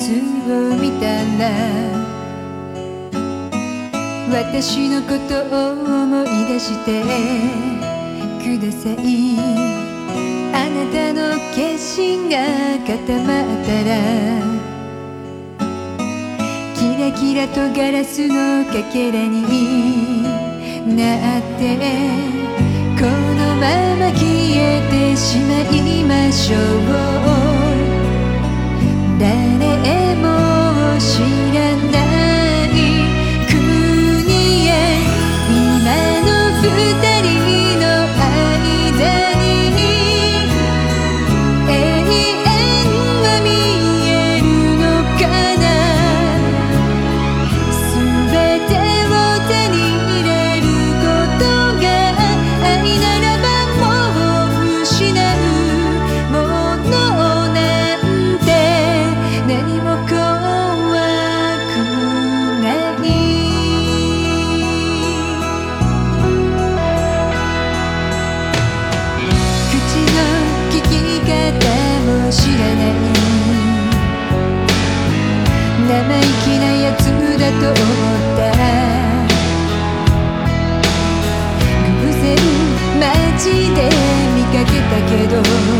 を見たら私のことを思い出してください。あなたの決心が固まったらキラキラとガラスのかけらになってこのまま消えてしまいましょう。誰生意気なやつだと思った偶然街で見かけたけど。